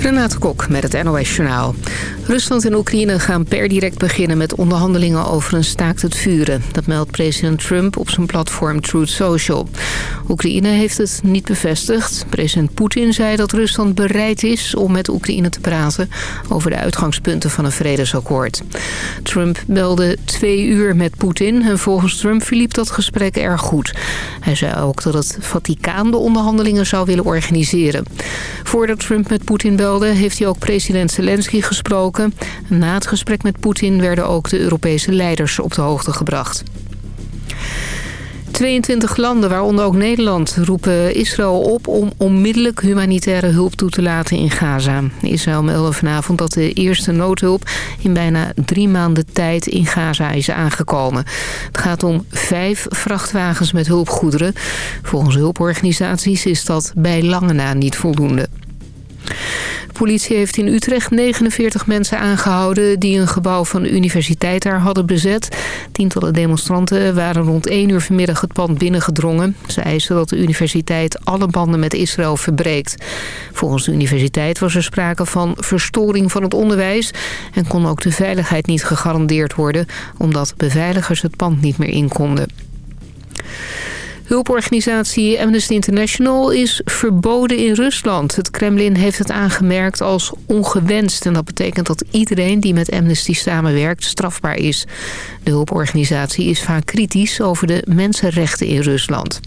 Renate Kok met het NOS Journaal. Rusland en Oekraïne gaan per direct beginnen met onderhandelingen over een staakt het vuren. Dat meldt president Trump op zijn platform Truth Social. Oekraïne heeft het niet bevestigd. President Poetin zei dat Rusland bereid is om met Oekraïne te praten... over de uitgangspunten van een vredesakkoord. Trump belde twee uur met Poetin en volgens Trump verliep dat gesprek erg goed. Hij zei ook dat het Vaticaan de onderhandelingen zou willen organiseren. Voordat Trump met Poetin belde heeft hij ook president Zelensky gesproken. Na het gesprek met Poetin werden ook de Europese leiders op de hoogte gebracht. 22 landen, waaronder ook Nederland, roepen Israël op om onmiddellijk humanitaire hulp toe te laten in Gaza. Israël meldde vanavond dat de eerste noodhulp in bijna drie maanden tijd in Gaza is aangekomen. Het gaat om vijf vrachtwagens met hulpgoederen. Volgens hulporganisaties is dat bij lange na niet voldoende. De politie heeft in Utrecht 49 mensen aangehouden... die een gebouw van de universiteit daar hadden bezet. Tientallen demonstranten waren rond 1 uur vanmiddag het pand binnengedrongen. Ze eisen dat de universiteit alle banden met Israël verbreekt. Volgens de universiteit was er sprake van verstoring van het onderwijs... en kon ook de veiligheid niet gegarandeerd worden... omdat beveiligers het pand niet meer in konden. Hulporganisatie Amnesty International is verboden in Rusland. Het Kremlin heeft het aangemerkt als ongewenst. En dat betekent dat iedereen die met Amnesty samenwerkt strafbaar is. De hulporganisatie is vaak kritisch over de mensenrechten in Rusland.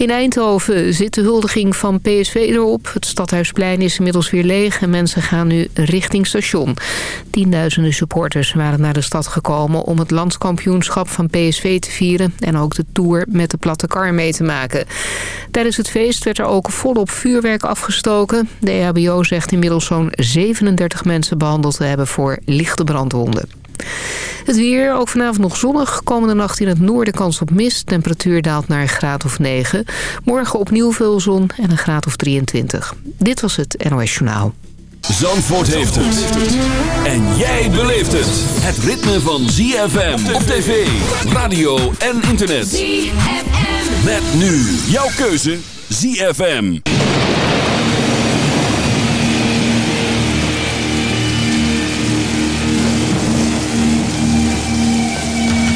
In Eindhoven zit de huldiging van PSV erop. Het stadhuisplein is inmiddels weer leeg en mensen gaan nu richting station. Tienduizenden supporters waren naar de stad gekomen om het landskampioenschap van PSV te vieren... en ook de tour met de platte kar mee te maken. Tijdens het feest werd er ook volop vuurwerk afgestoken. De EHBO zegt inmiddels zo'n 37 mensen behandeld te hebben voor lichte brandwonden. Het weer, ook vanavond nog zonnig. Komende nacht in het noorden kans op mist. Temperatuur daalt naar een graad of 9. Morgen opnieuw veel zon en een graad of 23. Dit was het NOS Journaal. Zandvoort heeft het. En jij beleeft het. Het ritme van ZFM op tv, radio en internet. ZFM. Met nu jouw keuze ZFM.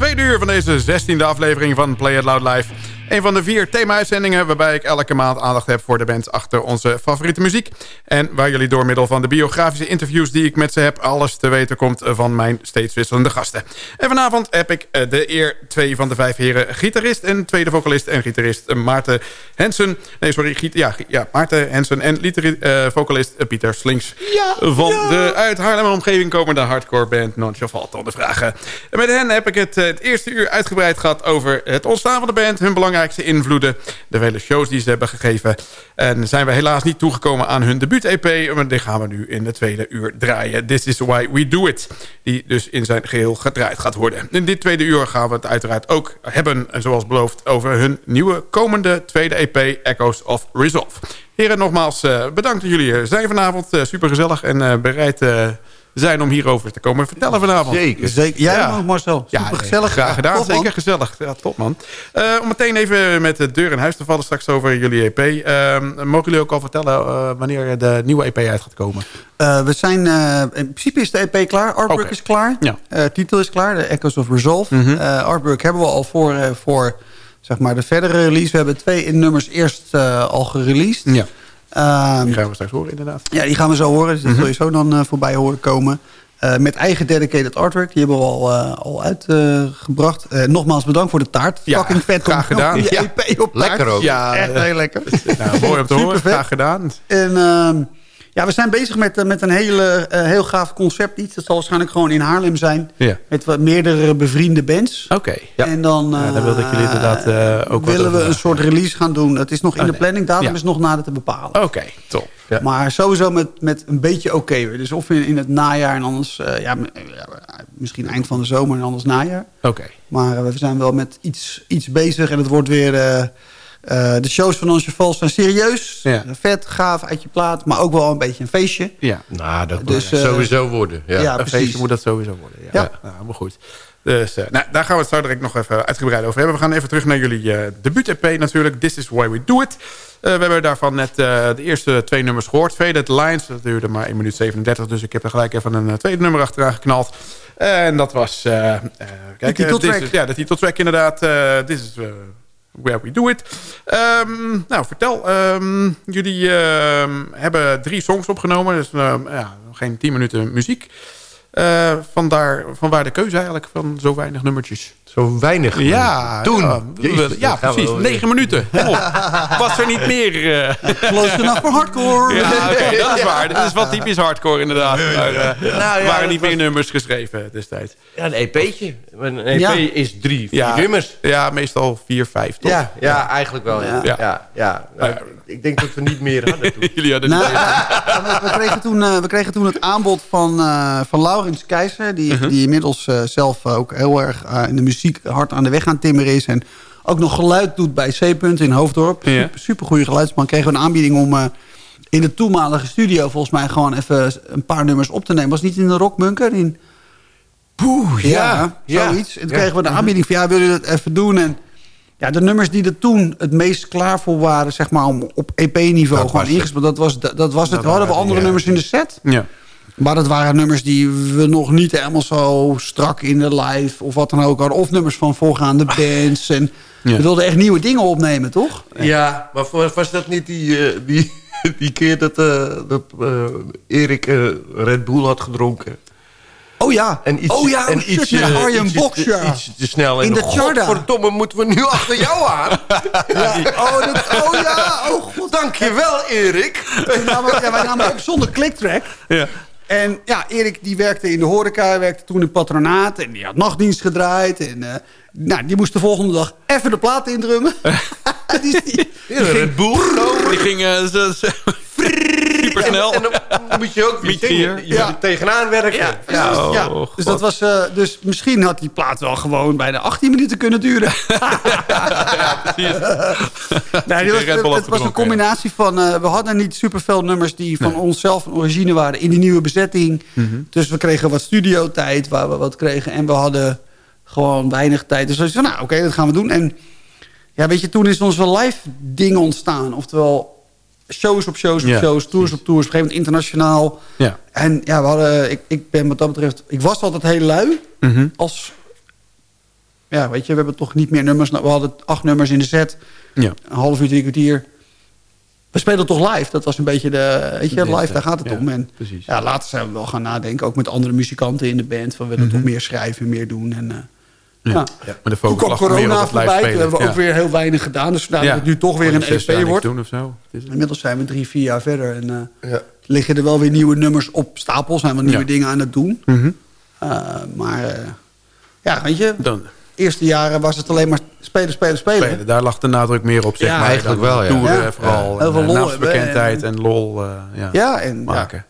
Tweede uur van deze 16e aflevering van Play It Loud Live. Een van de vier thema-uitzendingen waarbij ik elke maand aandacht heb voor de bands achter onze favoriete muziek. En waar jullie door middel van de biografische interviews die ik met ze heb alles te weten komt van mijn steeds wisselende gasten. En vanavond heb ik eh, de eer twee van de vijf heren gitarist en tweede vocalist en gitarist Maarten Hensen. Nee, sorry, giet, ja, ja, Maarten Hensen en eh, vocalist Pieter Slinks. van de uit Haarlem omgeving komende hardcore band Nonchalant onder vragen. En met hen heb ik het, eh, het eerste uur uitgebreid gehad over het ontstaan van de band, hun belangrijkste invloeden, de vele shows die ze hebben gegeven. En zijn we helaas niet toegekomen aan hun debuut-EP, maar die gaan we nu in de tweede uur draaien. This is why we do it, die dus in zijn geheel gedraaid gaat worden. In dit tweede uur gaan we het uiteraard ook hebben, zoals beloofd, over hun nieuwe komende tweede EP, Echoes of Resolve. Heren, nogmaals eh, bedankt dat jullie zijn vanavond. super gezellig en eh, bereid... zijn om hierover te komen vertellen vanavond. Zeker. Zeker. Jij Ja. ook, Marcel. Super Ja, gezellig. Graag gedaan, Top, zeker gezellig. Ja, top man. Eh, om meteen even met de deur in huis te vallen straks over jullie EP. Ehm, mogen jullie ook al vertellen eh, wanneer de nieuwe EP uit gaat komen? Eh, we zijn, eh, in principe is de EP klaar. Artwork is klaar. Ja. Eh, titel is klaar. De Echoes of Resolve. Eh, artwork hebben we al voor, eh, voor zeg maar, de verdere release. We hebben twee in nummers eerst eh, al gereleased. Ja. Ehm, Die gaan we straks horen inderdaad. ja, die gaan we zo horen. Dus dat zul je zo dan eh, voorbij horen komen. Eh, met eigen dedicated artwork. Die hebben we al, eh, al uitgebracht. Eh, nogmaals bedankt voor de taart. Ja, Fucking vet. graag gedaan. om Die Ja. EP op taart. Lekker ook. Ja, Echt heel lekker. nou, mooi om te horen. Graag gedaan. En ehm, ja, we zijn bezig met, eh, met een hele, eh, heel gaaf concept iets. Dat zal waarschijnlijk gewoon in Haarlem zijn. Ja. Met wat meerdere bevriende bands. Oké. Ja. En dan Ja, wilde ik jullie eh, inderdaad, ook willen we een soort release gaan doen. Het is nog in de planning. Datum Ja. is nog nader te bepalen. Oké, top. Ja. Maar sowieso met, met een beetje oké weer. Dus of in, in het najaar en anders... ja, misschien eind van de zomer en anders najaar. Oké. Maar we zijn wel met iets, iets bezig. En het wordt weer... eh, eh, de shows van Ons Vals zijn serieus. Ja. Vet, gaaf, uit je plaat. Maar ook wel een beetje een feestje. Ja. Nou, dat Dus, moet eh, sowieso worden. Ja. ja, een precies. feestje moet dat sowieso worden. Ja, Ja. ja. Nou, helemaal goed. Dus eh, nou, daar gaan we het zo direct nog even uitgebreid over hebben. We gaan even terug naar jullie eh debuut-EP natuurlijk. This is why we do it. Eh, we hebben daarvan net eh, de eerste twee nummers gehoord. Faded Lines, dat duurde maar 1 minuut 37. Dus ik heb er gelijk even een eh, tweede nummer achteraan geknald. En dat was... eh, eh, kijk, eh, titeltrack. Is- ja, de titeltrack inderdaad. eh This is... Where we do it. Ehm, nou, vertel. ehm, jullie ehm, hebben drie songs opgenomen. Dus ja, geen tien minuten muziek. Eh, vandaar, vanwaar de keuze eigenlijk van zo weinig nummertjes. Zo weinig. Ja, Toen. Ja, Jezus, ja, dan gaan we precies. Negen minuten. Kom op. Was er niet meer. eh. Close enough voor hardcore. ja, dat is waar. Dat is wel typisch hardcore inderdaad. Maar, eh, Nou ja, er waren niet was- meer nummers geschreven destijds. Ja, een EP'tje. Een EP Ja. is drie, vier Ja, nummers. ja, meestal vier, vijf, toch? Ja, ja, eigenlijk wel. Ja. Ja. Ja. Ja, ik denk dat we niet meer hadden toen. Jullie hadden Nou, niet we, we kregen toen, eh, we kregen toen het aanbod van, eh van Laurens Keizer... die, Mhm. die inmiddels eh, zelf eh, ook heel erg eh, in de muziek hard aan de weg aan timmeren is... en ook nog geluid doet bij C-Punt in Hoofddorp. Ja. Super, super goede geluidsman. Kregen we een aanbieding om eh, in de toenmalige studio... volgens mij gewoon even een paar nummers op te nemen. Was niet in de Rockbunker? In... Poeh, ja, ja. zoiets. En toen kregen we de aanbieding van... ja, wil je dat even doen? En ja, de nummers die er toen het meest klaar voor waren... zeg maar om op EP-niveau gewoon ingespeeld... dat was, dat, dat was het. Dat hadden we andere nummers in de set... Ja. Maar dat waren nummers die we nog niet helemaal zo strak in de live... of wat dan ook hadden. Of nummers van voorgaande bands. En Ja. We wilden echt nieuwe dingen opnemen, toch? Ja, maar voor- was dat niet die, eh, die, die keer dat, eh, dat eh, Erik eh, Red Bull had gedronken? Oh ja. En iets, oh ja, en iets, eh, Arjen Box, ja. Iets te snel. En In de Charda. Godverdomme, moeten we nu achter jou aan? ja. Oh, dat, oh ja, oh god. Dankjewel, Erik. Wij namen, ja, wij namen ook zonder clicktrack. Ja. En ja, Erik die werkte in de horeca, werkte toen in patronaat. En die had nachtdienst gedraaid. En uh, nou, die moest de volgende dag even de plaat indrummen. die, die, die Red Bull Die ging uh, super snel. En, en dan, dan moet je ook weer. Je ja. tegenaan werken. Ja, ja, oh, ja. Dus, dat was, uh, dus misschien had die plaat wel gewoon bijna 18 minuten kunnen duren. ja, precies. nee, was, het, het was een combinatie van... Uh, we hadden niet superveel nummers die van nee. onszelf van origine waren... in die nieuwe bezetting. Mm -hmm. Dus we kregen wat studiotijd waar we wat kregen. En we hadden gewoon weinig tijd. Dus we zeiden, nou oké, okay, dat gaan we doen. En ja, weet je, toen is ons wel live dingen ontstaan. Oftewel shows op shows op ja, shows, tours op tours. Op een gegeven moment internationaal. Ja. En ja, we hadden, ik, ik ben wat dat betreft... Ik was altijd heel lui. Mhm. Mm -hmm. Als... Ja, weet je, we hebben toch niet meer nummers. We hadden acht nummers in de set. Ja. Een half uur, drie kwartier. We spelen toch live. Dat was een beetje de... Weet je, live, daar gaat het ja, om. En precies. ja, later zijn we wel gaan nadenken. Ook met andere muzikanten in de band. Van we willen mm -hmm. toch meer schrijven, meer doen. En... Uh, ja. Ja. Maar de focus Toen kwam corona voorbij. Toen hebben we ja. ook weer heel weinig gedaan. Dus vandaar ja. dat het nu toch weer een EP wordt. Doen of zo. Inmiddels zijn we drie, vier jaar verder. En uh, ja. liggen er wel weer nieuwe nummers op stapel. Zijn we nieuwe dingen aan het doen. Mm -hmm. uh, maar uh, ja, weet je... Dan. eerste jaren was het alleen maar spelen, spelen, spelen. spelen. Daar lag de nadruk meer op, zeg ja, maar. Eigenlijk wel, ja. Toeren, ja. vooral. Heel veel lol naamsbekendheid en, en lol ja, ja, en, maken.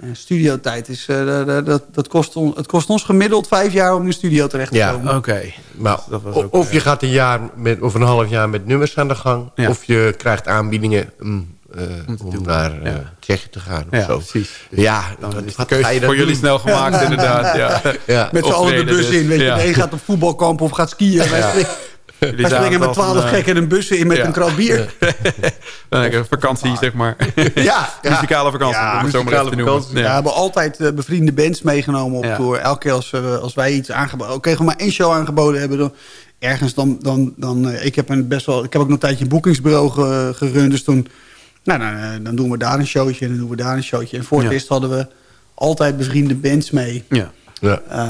En studiotijd is, uh, dat, dat kost on, het kost ons gemiddeld vijf jaar om in de studio terecht te ja, komen. Oké. Okay. Maar of je gaat een jaar met, of een half jaar met nummers aan de gang. Ja. Of je krijgt aanbiedingen. Um, om, naar uh, Tsjechië te gaan of ja, zo. precies. Ja, dan wat, is de keuze voor jullie snel gemaakt inderdaad. Ja. Ja. Met z'n allen de bus dus. in. Weet je. Ja. De een gaat op voetbalkamp of gaat skiën. Wij springen- Jullie springen met twaalf eh, gekken in een bussen in met ja. een krat bier. een vakantie, zeg maar. Ja, ja. Muzikale vakantie, Ja, om het zo maar even te muzikale noemen. vakantie. Ja, we hebben altijd eh, bevriende bands meegenomen op tour. Elke keer als, we, als wij iets aangeboden... Oké, gewoon maar één show aangeboden hebben... Dan, ergens dan... dan, dan eh, ik, heb een best wel, ik heb ook nog een tijdje een boekingsbureau ge- gerund. Dus toen... Nou, dan, eh, dan doen we daar een showtje en dan doen we daar een showtje. En voor het eerst hadden we altijd bevriende bands mee. Ja. Ja. Eh,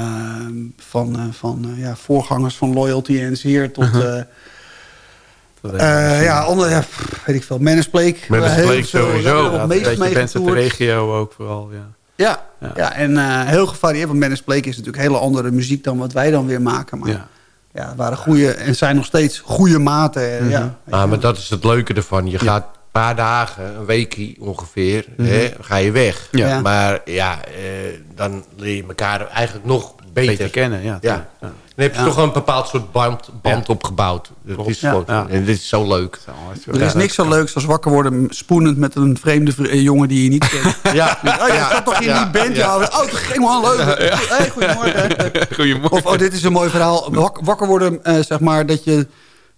van eh, van eh, ja, voorgangers van Loyalty en Zeer tot... Uh-huh. eh, eh, ja, andere, ja, pff, weet ik veel. Blake veel- sowieso. Ja, meest beetje uit de regio ook vooral, ja. Ja, Ja. ja. en eh, heel gevarieerd. Want Menace Blake is natuurlijk hele andere muziek dan wat wij dan weer maken. Maar Ja. ja, het waren goede en zijn nog steeds goede maten. En, ja, Ah, maar dat is het leuke ervan. Je gaat paar dagen, een weekje ongeveer, hè, ga je weg. Mhm. Ja. Maar ja, eh, dan leer je elkaar eigenlijk nog beter, Beter kennen, ja. Ja. Ja. Dan heb je Ja. toch een bepaald soort band, band Ja. opgebouwd. Dat is Ja. gewoon, Ja. En dit is zo leuk. Er is niks zo leuks als wakker worden spoenend met een vreemde eh, jongen die je niet kent. Ja, Oh, je zat toch in ja, die band? Ja. Oh, dat ging wel leuk. Hey, goedemorgen. Goedemorgen. Of, oh, dit is een mooi verhaal. Wak- wakker worden, eh, zeg maar, dat je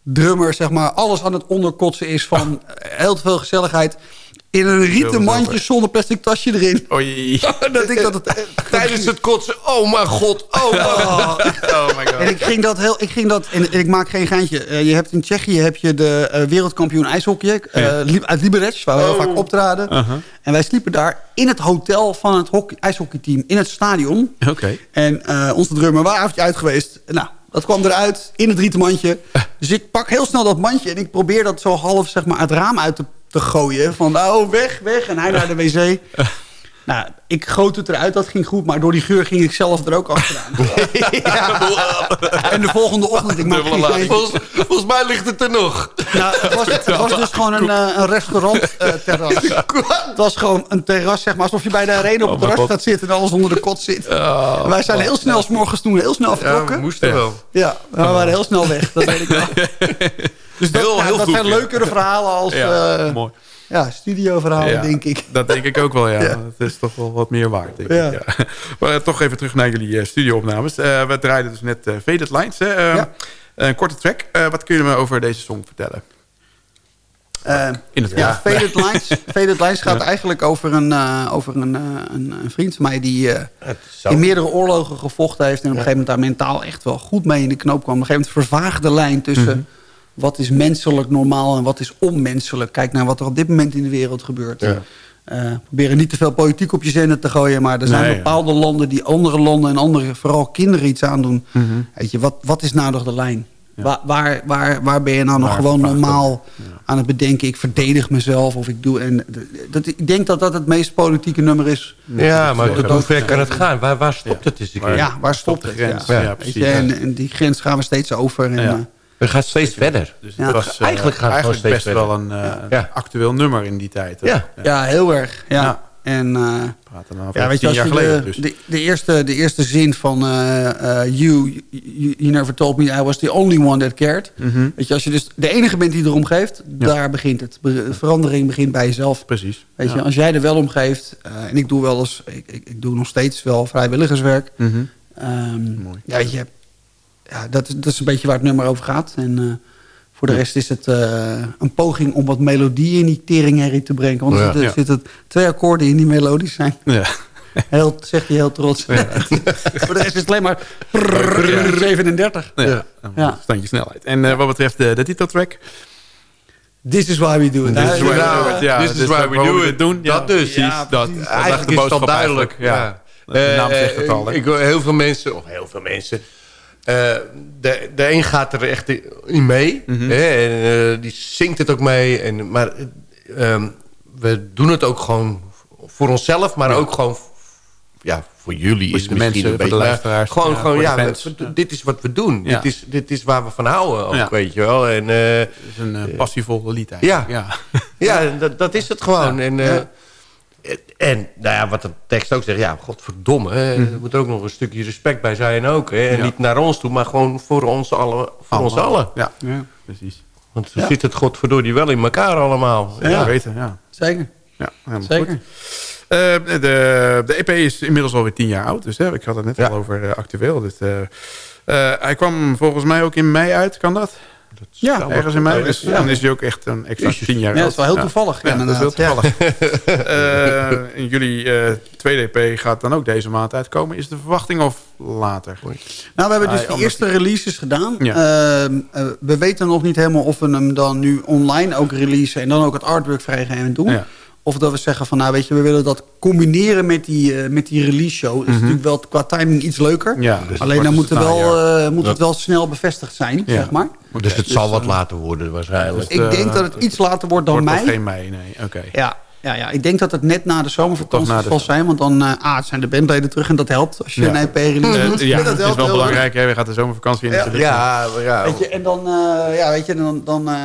drummer, zeg maar, alles aan het onderkotsen is van eh, heel veel gezelligheid. In een rieten mandje zonder plastic tasje erin. Oei. dat ik dat het, Tijdens het kotsen, oh mijn god, oh mijn god. Oh my god. En ik ging dat heel, ik ging dat, en ik maak geen geintje. Eh, je hebt in Tsjechië heb je de eh, wereldkampioen ijshockey eh, uit Liberec, waar we heel vaak optraden. En wij sliepen daar in het hotel van het hockey, ijshockeyteam in het stadion. Oké. En onze drummer was avondje uit geweest. Nou, dat kwam eruit in het rieten mandje. Dus ik pak heel snel dat mandje en ik probeer dat zo half zeg maar, het raam uit te, te gooien. Van nou, weg, weg. En hij naar de wc. Nou, ik goot het eruit, dat ging goed. Maar door die geur ging ik zelf er ook achteraan. En de volgende ochtend, ik maak geen. Volgens, volgens mij ligt het er nog. Nou, het, was, het was dus gewoon een, eh, een restaurant-terras. het was gewoon een terras, zeg maar, alsof je bij de arena op het Oh, terras gaat zitten en alles onder de kot zit. wij zijn heel snel, s morgens toen heel snel Ja, we vertrokken. Ja, moesten wel. we waren heel snel weg, dat weet ik wel. Dus dat, Heel- ja, heel dat goed, zijn ja. leukere verhalen als Ja, eh, mooi. Ja, studioverhalen, Ja, denk ik. Dat denk ik ook wel, ja. Ja. Het is toch wel wat meer waard, denk Ja. ik. Ja. Maar eh, toch even terug naar jullie eh, studioopnames. Eh, we draaiden dus net Faded Lines. Hè? Eh, Ja. Een korte track. Eh, wat kun je me over deze song vertellen? In het ja. Faded Lines, Faded Lines gaat eigenlijk over, een, eh, over een, eh, een, een vriend van mij... die eh, in meerdere oorlogen gevochten heeft... en op een gegeven moment daar mentaal echt wel goed mee in de knoop kwam. Op een gegeven moment vervaagde de lijn tussen... Mhm. Wat is menselijk normaal en wat is onmenselijk. Kijk naar wat er op dit moment in de wereld gebeurt. Ja. Eh, proberen niet te veel politiek op je zender te gooien... maar er zijn Nee, ja. bepaalde landen die andere landen en andere... vooral kinderen iets aandoen. Mhm. Weet je, wat, wat is nou nog de lijn? Waar, waar, waar, waar ben je nou nog gewoon normaal aan het bedenken... ik verdedig mezelf of ik doe... En dat, ik denk dat dat het meest politieke nummer is. Ja, maar hoe ver kan het gaan? Waar, waar stopt het eens een keer? Ja, waar stopt de het? grens? Ja. Precies. je, en, en die grens gaan we steeds over. En, Het gaat steeds verder. Dus Ja. het was eh, Eigenlijk gaat het eigenlijk best steeds wel een, eh, een Ja. actueel nummer in die tijd. hè? Ja. ja, heel erg. Ja. Ja. En eh, praten dan ja, weet je, tien als jaar je geleden. de, dus. de, de, eerste, de eerste zin van eh, eh, you, you, you never told me I was the only one that cared. Mhm. Weet je, als je dus de enige bent die erom geeft, daar begint het. Be- verandering begint bij jezelf. Precies. Weet Ja. je, als jij er wel om geeft, eh, en ik doe wel eens, ik, ik, ik doe nog steeds wel vrijwilligerswerk. Mhm. Ehm, Mooi. Ja, weet je, ja, dat, is- dat is een beetje waar het nummer over gaat. En eh, voor de rest is het eh, een poging om wat melodie in die teringherrie te brengen. Want Ja. er zitten, twee akkoorden in die melodisch zijn. Ja. Heel, zegt hij heel trots. voor de rest is het alleen maar 37. Ja. Ja. Standje snelheid. En eh, wat betreft de, de titeltrack? This is why we do it. This is why we do it. Ja, This is why dat we do we it. dit doen. Ja, Dat dus. Ja, Dat, eigenlijk de is het al boodschap duidelijk. Ja. De naam zegt het al. hè? Eh, ik, heel veel mensen, of heel veel mensen... eh, de, de een gaat er echt in mee. Mhm. hè, en eh, die zingt het ook mee. En, maar eh, ehm, we doen het ook gewoon voor onszelf. Maar ook gewoon ja, voor jullie. Is de mensen, een de beetje, maar luisteraars, Gewoon, ja, gewoon de ja, we- fans. we- dit is wat we doen. Ja. Dit, is, dit is waar we van houden ook, Ja. weet je wel. En, eh, Het is een passievolle lied eigenlijk. Ja. ja, dat, dat is het gewoon. En, en nou ja, wat de tekst ook zegt, ja, godverdomme. Hè, Er moet er ook nog een stukje respect bij zijn ook. Hè. En Mhm. Ja. niet naar ons toe, maar gewoon voor ons allen. Voor ons allen. Ja, Ja. precies. Want ze zit het godverdorie wel in elkaar allemaal. Ja, Ja. weten, ja. Zeker. ja helemaal Zeker. goed. Eh, de, de EP is inmiddels alweer tien jaar oud. Dus hè, ik had het net Ja. al over eh, actueel. Dus, eh, eh, hij kwam volgens mij ook in mei uit. Kan dat? Ja, Ergens in mei. Dus ja. dan is hij ook echt een extra tien jaar Ja, dat is wel heel toevallig, Ja, dat is heel toevallig. Eh, in jullie eh, tweede EP gaat dan ook deze maand uitkomen. Is de verwachting of later? Nou, we hebben dus Ah, de omdat eerste releases gedaan. Ja. Ehm, eh, we weten nog niet helemaal of we hem dan nu online ook releasen... en dan ook het artwork vrijgeven doen. Ja. Of dat we zeggen van, nou weet je, we willen dat combineren met die, eh, met die release show. Dat is natuurlijk wel qua timing iets leuker. Mhm. Ja, dus Alleen dan wordt moet, het wel, eh, moet het wel snel bevestigd zijn, Ja. zeg maar. Dus het zal wat later worden waarschijnlijk. Dus Ik eh, denk dat het iets later wordt dan Wordt mei. geen mei, nee. Oké. Ja, ja, ja, ik denk dat het net na de zomervakantie de zal zijn. Want dan eh, ah, zijn de bandleden terug en dat helpt. Als je Ja. een EP release Eh, doet. ja, dat dat is wel belangrijk. Hè? We gaan de zomervakantie in Ja. Ja, ja. Weet je, en dan, eh, ja, weet je, dan, dan eh,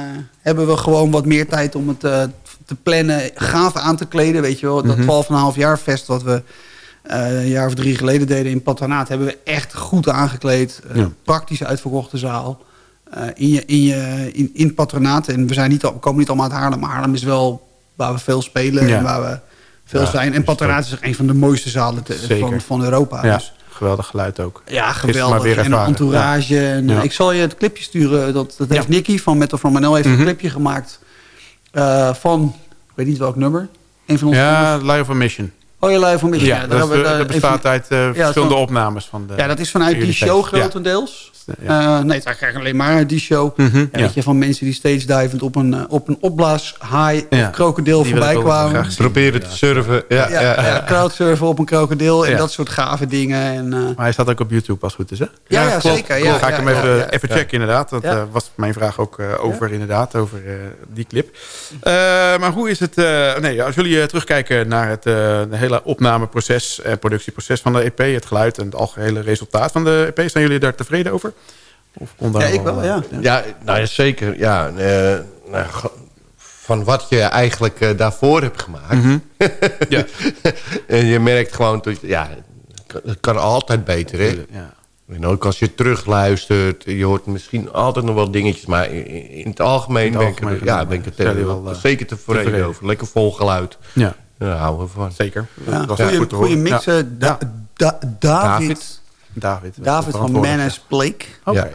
hebben we gewoon wat meer tijd om het eh, te plannen, gaaf aan te kleden. Weet je wel, dat 12,5 jaar fest wat we eh, een jaar of drie geleden deden in Patronaat... hebben we echt goed aangekleed. Eh. Praktisch uitverkochte zaal. Eh, in, je, in, je, in, in het Patronaat. En we, zijn niet, al- we komen niet allemaal uit Haarlem. Maar Haarlem is wel waar we veel spelen Ja. en waar we veel Ja, zijn. En Patronaat is een van de mooiste zalen te- van, van Europa. Ja, Dus, geweldig geluid ook. ja, geweldig. En een entourage. En, eh, Ik zal je het clipje sturen. Dat, dat heeft. Nicky van Metal from Manel heeft Mhm. een clipje gemaakt. eh, van, ik weet niet welk nummer. Een van onze Ja. Live of Mission. Oh, je live van Mission. Ja, daar dat, we, dat bestaat even- uit verschillende opnames. Van de, ja, dat is vanuit die show grotendeels. Ja. Eh, nee, het is eigenlijk alleen maar die show. Ja, ja. Weet je, van mensen die steeds divend op een, eh, op een opblaashaai Ja. of krokodil Die voorbij ik kwamen. Proberen te surfen. Ja, Ja, ja, ja, crowdsurfen op een krokodil en Ja. dat soort gave dingen. En, eh, Maar hij staat ook op YouTube als het goed is, hè? ja, ja, klopt, zeker. Ja, Ja, ga ik hem even, ja. even checken inderdaad. Dat Ja. was mijn vraag ook eh, over inderdaad, over eh, die clip. Eh, maar hoe is het... eh, nee, als jullie terugkijken naar het eh, hele opnameproces... en productieproces van de EP, het geluid en het algehele resultaat van de EP... zijn jullie daar tevreden over? Of kon daar Ja, ik wel, ja. Ja, nou ja, zeker. Ja, eh, nou, van wat je eigenlijk eh, daarvoor hebt gemaakt. Mhm. Ja. en je merkt gewoon, dat, ja, het kan- altijd beter. Hè? Ja. En ook als je terugluistert, je hoort misschien altijd nog wel dingetjes. Maar in, in het algemeen, In het ben, ik, er- ja, ben ik het er wel, wel, eh, zeker tevreden tevreden. over. Lekker vol geluid. ja, Daar houden we van. zeker. Ja, Dat was goeie, goed te goeie horen. mix. Ja. Da- Da- David, David. David van verantwoordelijk, Manus Blake. Ja.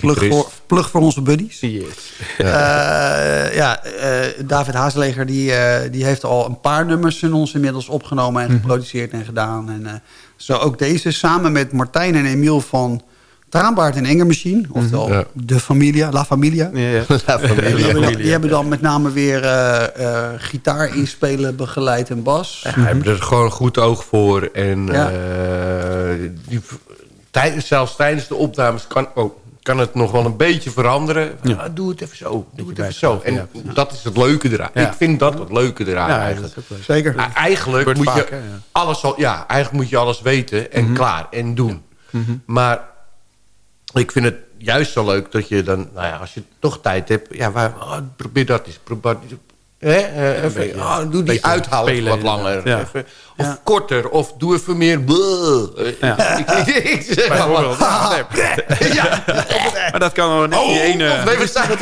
Plug voor, plug voor onze buddies. Yes. Eh, ja, eh, David Haasleger die, eh, die heeft al een paar nummers van ons inmiddels opgenomen en geproduceerd en gedaan. En eh, zo ook deze samen met Martijn en Emiel van Traanbaard en Engermachine. Oftewel Ja. de Familia, La Familia. Ja, ja. Ja, familie. Die, hebben dan, familie, die hebben dan met name weer eh, eh, gitaar inspelen, begeleid en bas. Hij heeft er gewoon een goed oog voor. En Ja. eh, die, tij- zelfs tijdens de opnames kan, oh, kan het nog wel een beetje veranderen. Ja. Ah, doe het even zo, doe het even zo. En ja. dat is het leuke eraan. Ja. Ik vind dat het leuke eraan eigenlijk. leuk. Zeker. Maar eigenlijk moet vaak, je alles al, ja, eigenlijk moet je alles weten en klaar en doen. Maar ik vind het juist zo leuk dat je dan, nou ja, als je toch tijd hebt, ja, waar, oh, probeer dat eens, probeer dat eens. Hè? eh, even, beetje, ah, doe die uithalen wat langer. Ja. Even, of Ja. korter, of doe even meer. Ja. Ik, zeg Bijvoorbeeld. ja. Maar dat kan wel net Oh, die ene... of nee, we staan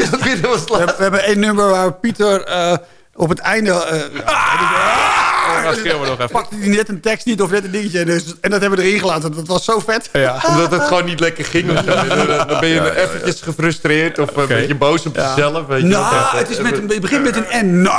We, hebben- we hebben één nummer waar Pieter eh, op het einde... eh, Dat schreeuwen we nog even. pakte hij net een tekst niet of net een dingetje. Dus, en dat hebben we erin gelaten. Dat was zo vet. Ja. Omdat het gewoon niet lekker ging. Dan ben je eventjes gefrustreerd of een beetje boos op jezelf. Weet je. Nou, het, is met een, het begint met een N. Nou!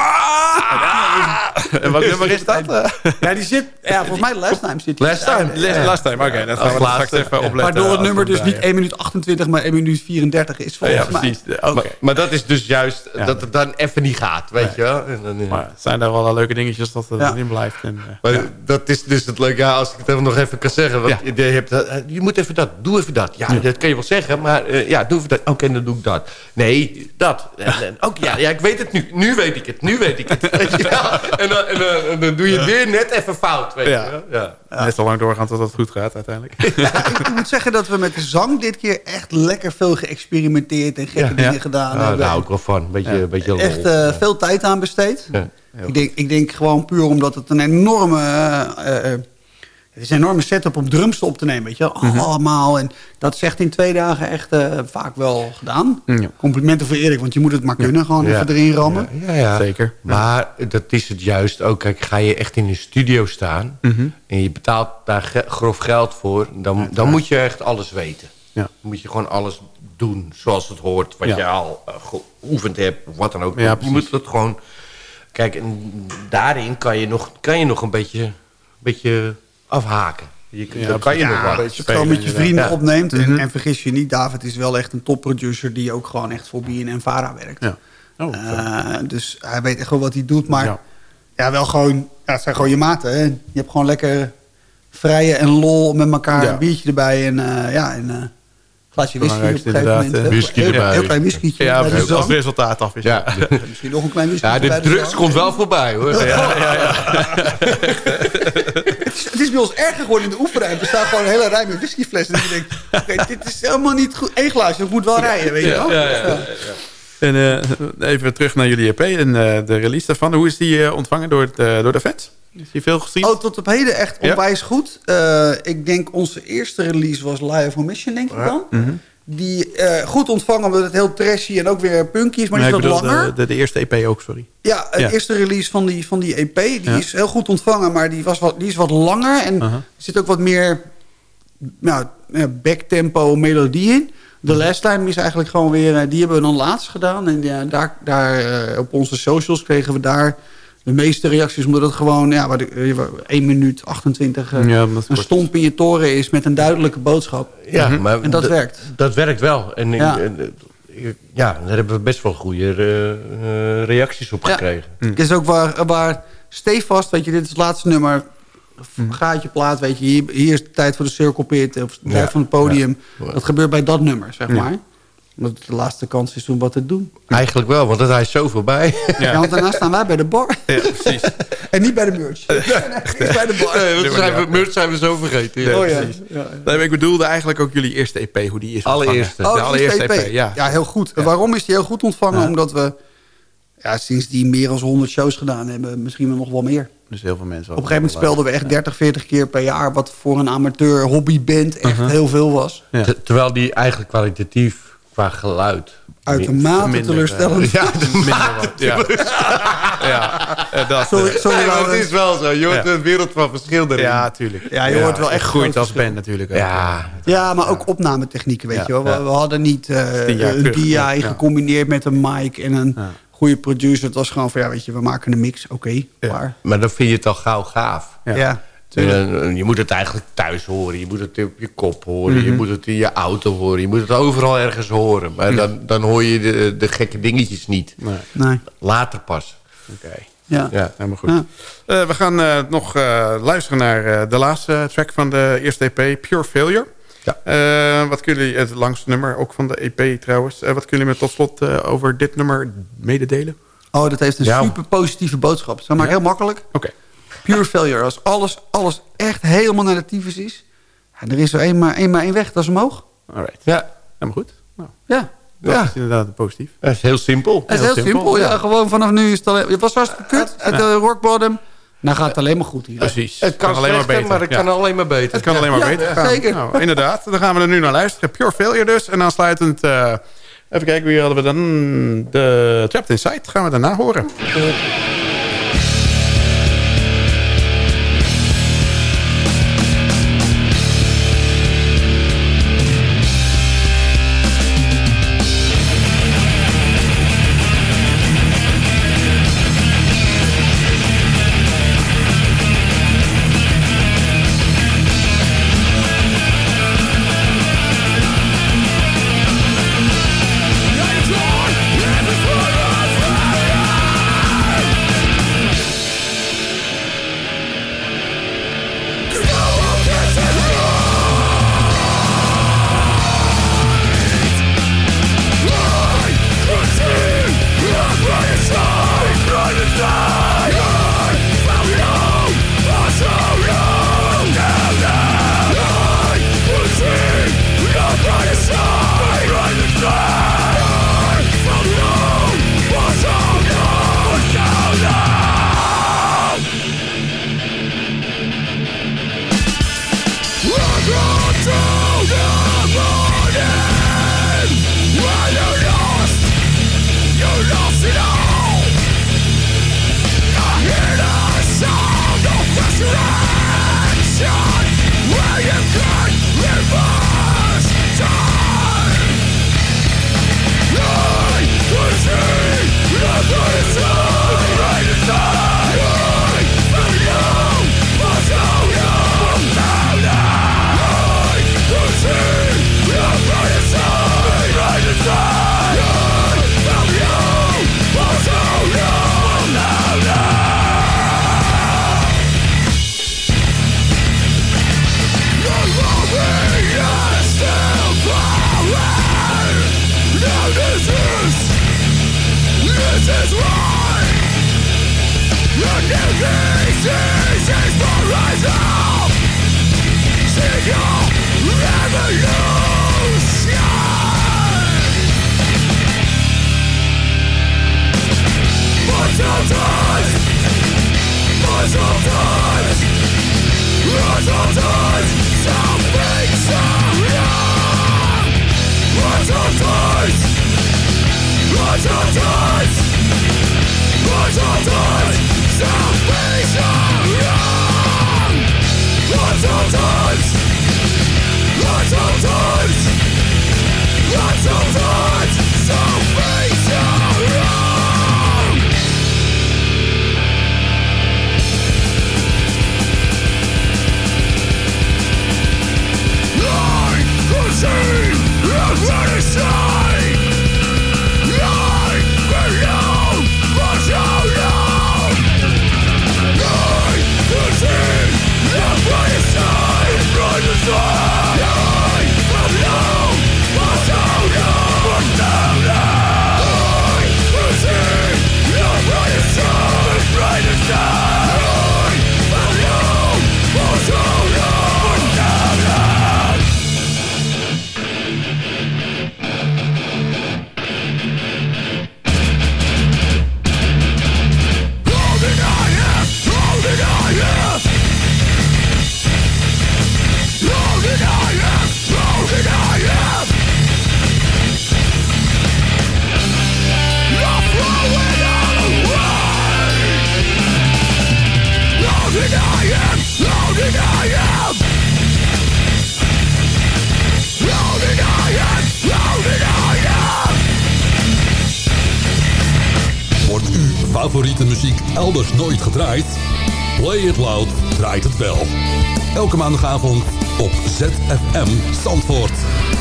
En wat nummer is dat? Ja, die zit... Ja, volgens mij last time zit die. Last time. Last, last time, oké. dat gaan we straks laatste, even opletten. Waardoor het nummer dus niet draaien. 1 minuut 28, maar 1 minuut 34 is volgens Ja, mij. precies. Oké. Maar, maar dat is dus juist Ja. dat het dan even niet gaat, weet je wel. En dan, ja. Maar zijn er wel leuke dingetjes dat er Ja. erin blijft. En, eh, Maar ja. dat is dus het leuke, ja, als ik het even nog even kan zeggen. Want Ja. je, hebt, dat- je moet even dat, doe even dat. Ja, dat kan je wel zeggen, maar eh, ja, doe even dat. Oké, dan doe ik dat. Nee, dat. En, ook, ja, ja, ik weet het nu. Nu weet ik het, nu weet ik het. Weet je wel? en, dan, en, dan, doe je het weer net even fout, weet Ja. je wel. Ja. Net zo lang doorgaan tot het goed gaat uiteindelijk. Ik moet zeggen dat we met de zang dit keer echt lekker veel geëxperimenteerd en gekke dingen Ja. gedaan Ah, daar hebben. hou ik wel van. Beetje, Ja. beetje lol. Echt eh, veel tijd aan besteed. Ja. Ik denk, ik denk gewoon puur omdat het een enorme... eh, eh, Het is een enorme setup om drums op te nemen, weet je wel. Allemaal. En dat is echt in twee dagen echt eh, vaak wel gedaan. Ja. Complimenten voor Erik, want je moet het maar kunnen. Gewoon Ja. even erin rammen. Ja, ja. Zeker. Maar dat is het juist ook. Kijk, ga je echt in een studio staan... Mhm. en je betaalt daar ge- grof geld voor... dan, dan moet je echt alles weten. Ja. Dan moet je gewoon alles doen zoals het hoort... wat Ja. je al eh, geoefend hebt, of wat dan ook. Ja, je moet het gewoon... Kijk, en daarin kan je nog, kan je nog een beetje, beetje afhaken. Je, Ja, dan kan je nog Ja, wat. als je het gewoon met je vrienden Ja. opneemt. En, Mhm. en vergis je niet, David is wel echt een topproducer... die ook gewoon echt voor BN en Vara werkt. Ja. Oh, Eh, dus hij weet echt wel wat hij doet. Maar Ja. ja, wel gewoon... Ja, het zijn gewoon je maten. Hè? Je hebt gewoon lekker vrije en lol met elkaar. Ja. Een biertje erbij en eh, ja, en, eh, glaasje whisky op een gegeven moment. Heel- eh, whisky erbij. Heel klein whiskytje ja, bij de precies, als resultaat af is. Ja, Misschien nog een klein whisky ja, de drugs komt wel voorbij, hoor. Het is, het is bij ons erger geworden in de oefenruimte. Er staat gewoon een hele rij met whiskyflessen. En je denkt, oké, dit is helemaal niet goed. Eén glaasje, ik moet wel rijden, weet je wel. Ja. En eh, even terug naar jullie EP en eh, de release daarvan. Hoe is die eh, ontvangen door, het, door de fans? Is die veel gezien? Oh, tot op heden echt Ja? onwijs goed. Ik denk onze eerste release was Live on Mission, denk ik dan. Mhm. Die goed ontvangen omdat het heel trashy en ook weer punky is, maar die Nee, is ik wat langer. de, de, de eerste EP ook, sorry. Ja, de Ja. eerste release van die, van die EP, die is heel goed ontvangen, maar die, was wat, die is wat langer. En er zit ook wat meer nou, ja, backtempo melodie in. De Last Time is eigenlijk gewoon weer, eh, die hebben we dan laatst gedaan. En ja, daar, daar eh, op onze socials kregen we daar de meeste reacties. Omdat het gewoon, ja, wat ik- eh, 1 minuut 28 eh, Ja, dat is een kort. stomp in je toren is met een duidelijke boodschap. Ja, maar En dat werkt. Dat werkt wel. En Ja. en, eh, ja, daar hebben we best wel goede eh, eh, reacties op Ja. gekregen. Het is ook waar, waar stevast, weet je, dit is het laatste nummer. Gaatje plaat, weet je, hier, hier is de tijd voor de cirkelpit of de Ja, tijd van het podium. ja. Dat gebeurt bij dat nummer, zeg maar. Omdat het de laatste kans is om wat te doen. Eigenlijk wel, want hij is zo voorbij. Ja. want daarna staan wij bij de bar. Ja, precies. en niet bij de merch. We zijn echt bij de bar. Nee, want zijn we, merch zijn we zo vergeten. ja. oh ja. precies. ja. Nee, ik bedoelde eigenlijk ook jullie eerste EP, hoe die is ontvangen. Allereerste. Oh, de allereerste EP. EP, ja. ja, heel goed. En Waarom is die heel goed ontvangen? Ja. Omdat we ja, sindsdien meer dan 100 shows gedaan hebben. Misschien wel nog wel meer. Dus heel veel mensen. Op een gegeven moment speelden we echt 30, 40 keer per jaar... wat voor een amateur hobbyband echt heel veel was. Ja. Ter- Terwijl die eigenlijk kwalitatief qua geluid... Uitermate Minder, teleurstellend. Ja, Minder wat. Ja. ja, eh, dat. Sorry, sorry Nee, maar het is wel zo. Je hoort Ja. een wereld van verschil erin. Ja, tuurlijk. Ja, je hoort wel echt groeit als band natuurlijk. ook. Ja, Ja, maar ook opnametechnieken, weet Ja, je wel. We, hadden niet eh, jaar een terug, DI ja. gecombineerd met een mic en een Ja. Goede producer. Het was gewoon van, ja, weet je, we maken een mix. Oké, klaar. maar dan vind je het al gauw gaaf. Ja. Ja. En, eh, je moet het eigenlijk thuis horen. Je moet het op je kop horen. Mhm. Je moet het in je auto horen. Je moet het overal ergens horen. Maar dan, dan hoor je de, de gekke dingetjes niet. Nee, Nee, Later pas. oké. ja. Ja. Helemaal goed. Ja. Eh, we gaan eh, nog eh, luisteren naar eh, de laatste track van de eerste EP, Pure Failure. Ja. Eh, wat kunnen jullie, het langste nummer ook van de EP trouwens. Eh, wat kunnen jullie me tot slot eh, over dit nummer mededelen? Oh, dat heeft een Ja. super positieve boodschap. Zeg maar Ja? heel makkelijk. Oké. Pure failure. Als alles, alles echt helemaal naar de tyfus is. Er is er één maar, één maar één weg. Dat is omhoog. Alright. Ja, Helemaal goed. Nou, Ja. dat Ja. is inderdaad positief. dat is heel simpel. Het is heel, simpel, simpel. Ja. ja. Gewoon vanaf nu is het alleen... Het was hartstikke kut. De rock bottom. Nou gaat het alleen maar goed hier. Precies. Het kan, alleen maar beter. maar het Ja. kan alleen maar beter. Het kan alleen maar Ja, beter ja, gaan. zeker. Nou, inderdaad, dan gaan we er nu naar luisteren. Pure Failure dus. En aansluitend, eh even kijken, wie hadden we dan? De Trapped Inside gaan we daarna horen. Het wel. Elke maandagavond op ZFM Zandvoort.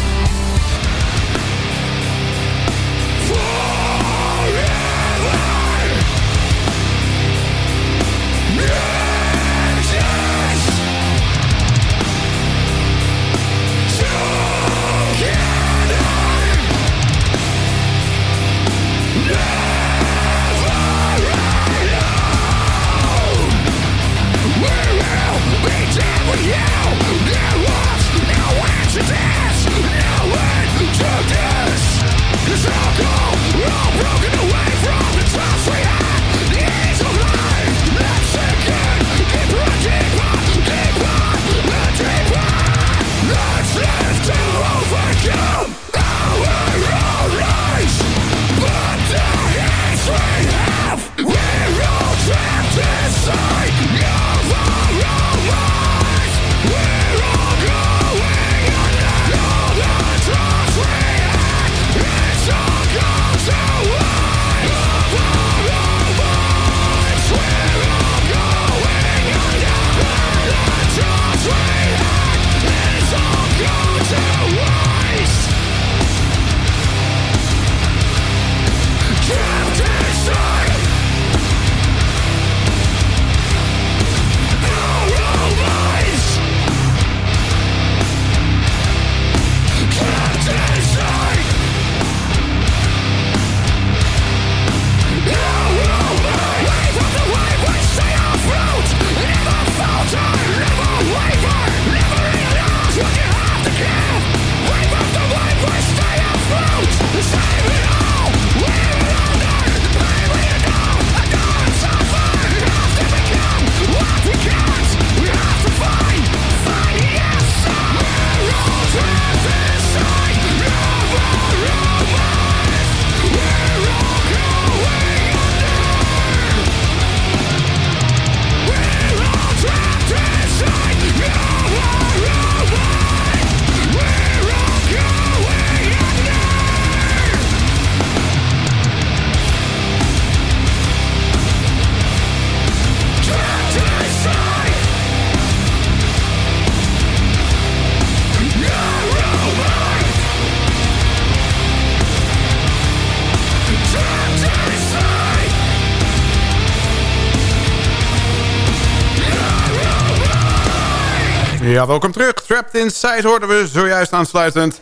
Ja, welkom terug. Trapped Inside hoorden we zojuist aansluitend.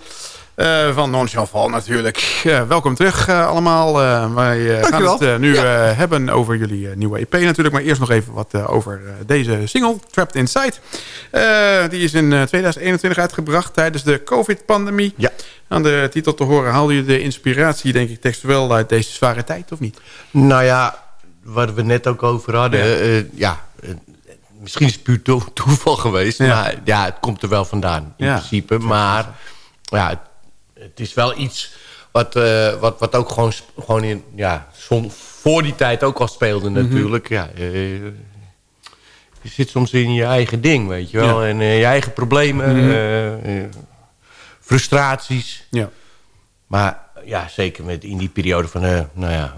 Uh, van Non Val natuurlijk. Uh, welkom terug uh, allemaal. wij gaan het nu ja. hebben over jullie nieuwe EP natuurlijk. Maar eerst nog even wat over deze single, Trapped Inside. die is in 2021 uitgebracht tijdens de COVID-pandemie. Ja. Aan de titel te horen haalde je de inspiratie, denk ik, textueel uit deze zware tijd, of niet? Nou ja, wat we net ook over hadden. Ja, ja misschien is het puur to toeval geweest. Ja. Maar ja, het komt er wel vandaan, in principe. Maar ja, het is wel iets wat, uh, wat, wat ook gewoon, gewoon in, ja, zon, voor die tijd ook al speelde mhm. natuurlijk. ja, uh, je zit soms in je eigen ding, weet je wel. Ja. En uh, je eigen problemen, mm frustraties. Ja. Maar ja, zeker met in die periode van, nou ja,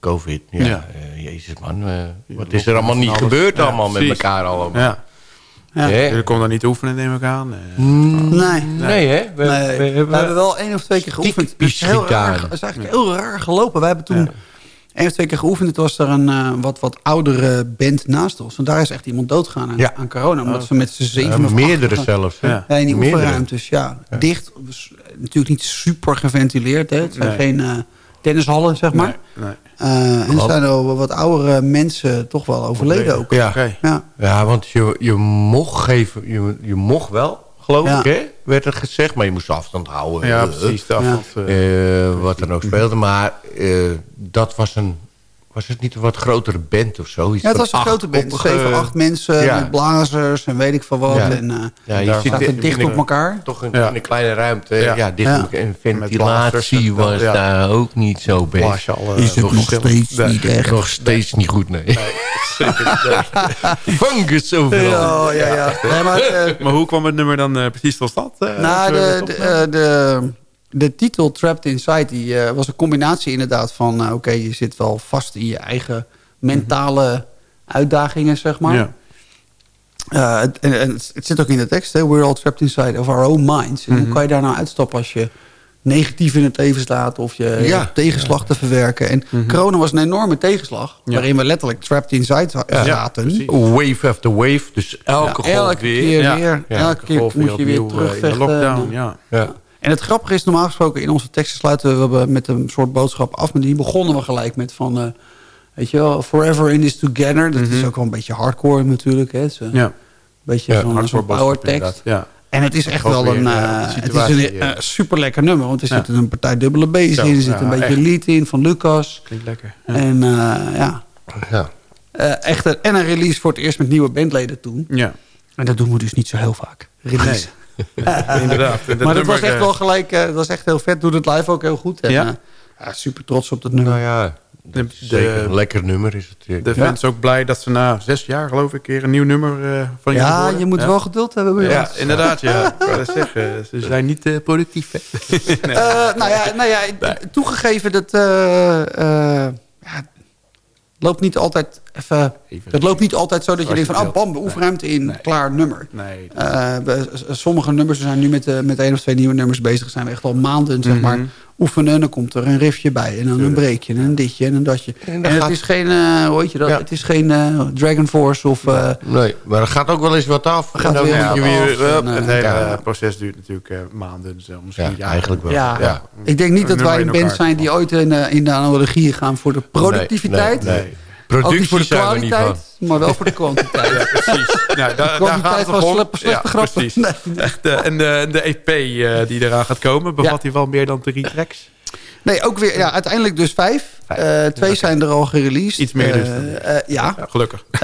COVID. Ja, ja. jezus man, wat is er allemaal niet gebeurd allemaal met elkaar allemaal. Ja. Ja. Je kon dan niet oefenen, neem ik aan. Mm, nee. Nee, hè? We, nee. we, hebben, we hebben wel één of twee keer geoefend. Het is, heel raar, het is eigenlijk heel raar gelopen. We hebben toen één of twee keer geoefend. Toen was er een uh, wat, wat oudere band naast ons. En daar is echt iemand doodgegaan aan, ja. aan corona. Omdat ze met z'n zeven uh, Meerdere zelfs. Ja. in die oefenruimtes. Ja. Dicht. Dus, natuurlijk niet super geventileerd. Hè. Het zijn nee. geen... Uh, tennishallen, zeg maar. Nee, nee. Uh, en er zijn al wat oudere mensen toch wel overleden ook. Ja, ja. ja want je, je mocht geven, je, je mocht wel, geloof ik, hè? Werd er gezegd. Maar je moest afstand houden. Ja, precies. afstand, uh, wat er ook speelde. Maar dat was een was het niet een wat grotere band of zo? ja, het was een grote band. Zeven, acht mensen met blazers en weet ik van wat. En, uh, ja, je zit dicht op elkaar. Toch een, in een kleine ruimte. Ja, dicht op En ventilatie was daar ook niet zo best. Is het nog steeds niet echt? Nog steeds niet goed, nee. nee zeker Fungus overal. Ja, ja, ja. Nee, maar, uh, maar hoe kwam het nummer dan uh, precies tot stand? Uh, nou, de, de, de de titel Trapped Inside die, uh, was een combinatie inderdaad van... Uh, oké, je zit wel vast in je eigen mentale uitdagingen, zeg maar. Ja. Uh, en, en het, zit ook in de tekst, hè? We're all trapped inside of our own minds. En hoe mhm. kan je daar nou uitstappen als je negatief in het leven staat... of je ja. tegenslag te verwerken. En mhm. corona was een enorme tegenslag... waarin we letterlijk trapped inside zaten. wave after wave, dus elke, elke keer weer. elke keer moet je weer terugvechten. lockdown, ja. En het grappige is, normaal gesproken in onze teksten sluiten we met een soort boodschap af. Maar die begonnen we gelijk met van, uh, weet je wel, forever in this together. Dat is mhm. ook wel een beetje hardcore natuurlijk. Hè. Het is, ja. Een beetje ja, zo'n power tekst. Ja. En het is echt wel een, uh, het is een uh, super lekker nummer. Want er zit een partij dubbele B's in. Er zit een beetje lied in van Lucas. Klinkt lekker. En ja. ja. echt een, en een release voor het eerst met nieuwe bandleden toen. Ja. En dat doen we dus niet zo heel vaak. Release. Inderdaad. maar dat was echt wel gelijk, uh, dat was echt heel vet. Doet het live ook heel goed. En, ja? Uh, ja? super trots op dat nummer. Nou ja, de, de, een lekker nummer is het. De fans ook blij dat ze na zes jaar geloof ik keer een nieuw nummer uh, van Ja, je moet wel geduld hebben. Ja, inderdaad. Ja. ik zeggen, ze zijn niet uh, productief. nee. nou ja, nou ja toegegeven dat... loopt niet altijd even, het loopt niet altijd zo dat je denkt van... oh, bam, oefenruimte in, klaar, nummer. Nee, uh, sommige nummers, we zijn nu met, uh, met één of twee nieuwe nummers bezig... zijn we echt al maanden, zeg maar, mhm. Oefenen. En dan komt er een riffje bij. En dan een breekje en een ditje en een datje. En, het is geen, uh, hoe heet je dat? Het is geen Dragon Force of... nee, maar er gaat ook wel eens wat af. Gaat dan weer, je weer en, Het hele proces duurt natuurlijk maanden. Dus, misschien ja, eigenlijk wel. Ja. Ik denk niet dat wij een band zijn die ooit in, in de analogie gaan voor de productiviteit. nee. nee. Productie voor de kwaliteit, maar wel voor de kwantiteit. ja, precies. Nou, daar, de kwantiteit was slechte ja, grappen. Precies. Echt, uh, en de, de EP uh, eh, die eraan gaat komen, bevat ja. hij wel meer dan drie tracks? Nee, ook weer, ja, uiteindelijk dus vijf. vijf. Uh, twee okay. zijn er al gereleased. Iets meer dus. ja. ja. Gelukkig.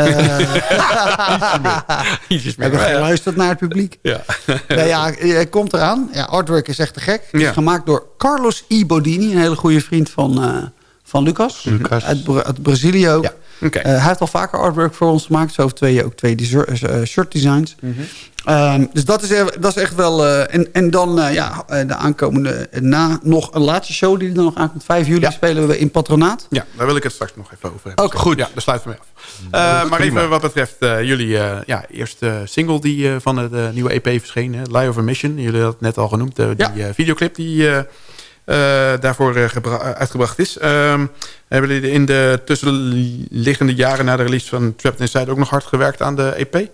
Ietsjes meer. Hebben geluisterd naar het publiek. Ja. nee, ja, hij komt eraan. Ja, artwork is echt te gek. Het is gemaakt door Carlos I. Bodini, een hele goede vriend van van Lucas. Lucas. Uit, uit Brazilië ook. Ja. Okay. Uh, hij heeft al vaker artwork voor ons gemaakt. Zo heeft twee, ook twee uh, shirt designs. Mm -hmm. um, dus dat is, dat is echt wel... Uh, en, en dan ja, de aankomende... Na nog een laatste show die er nog aankomt. 5 juli ja. spelen we in Patronaat. Ja, daar wil ik het straks nog even over hebben. Okay. Goed. Ja, daar sluiten we mee af. maar even wat betreft jullie ja, eerste single die van de nieuwe EP verscheen. Lie of a Mission. Jullie hadden het net al genoemd. die videoclip die uh, daarvoor uh, uitgebracht is. Uh, hebben jullie in de tussenliggende jaren na de release van Trapped Inside ook nog hard gewerkt aan de EP?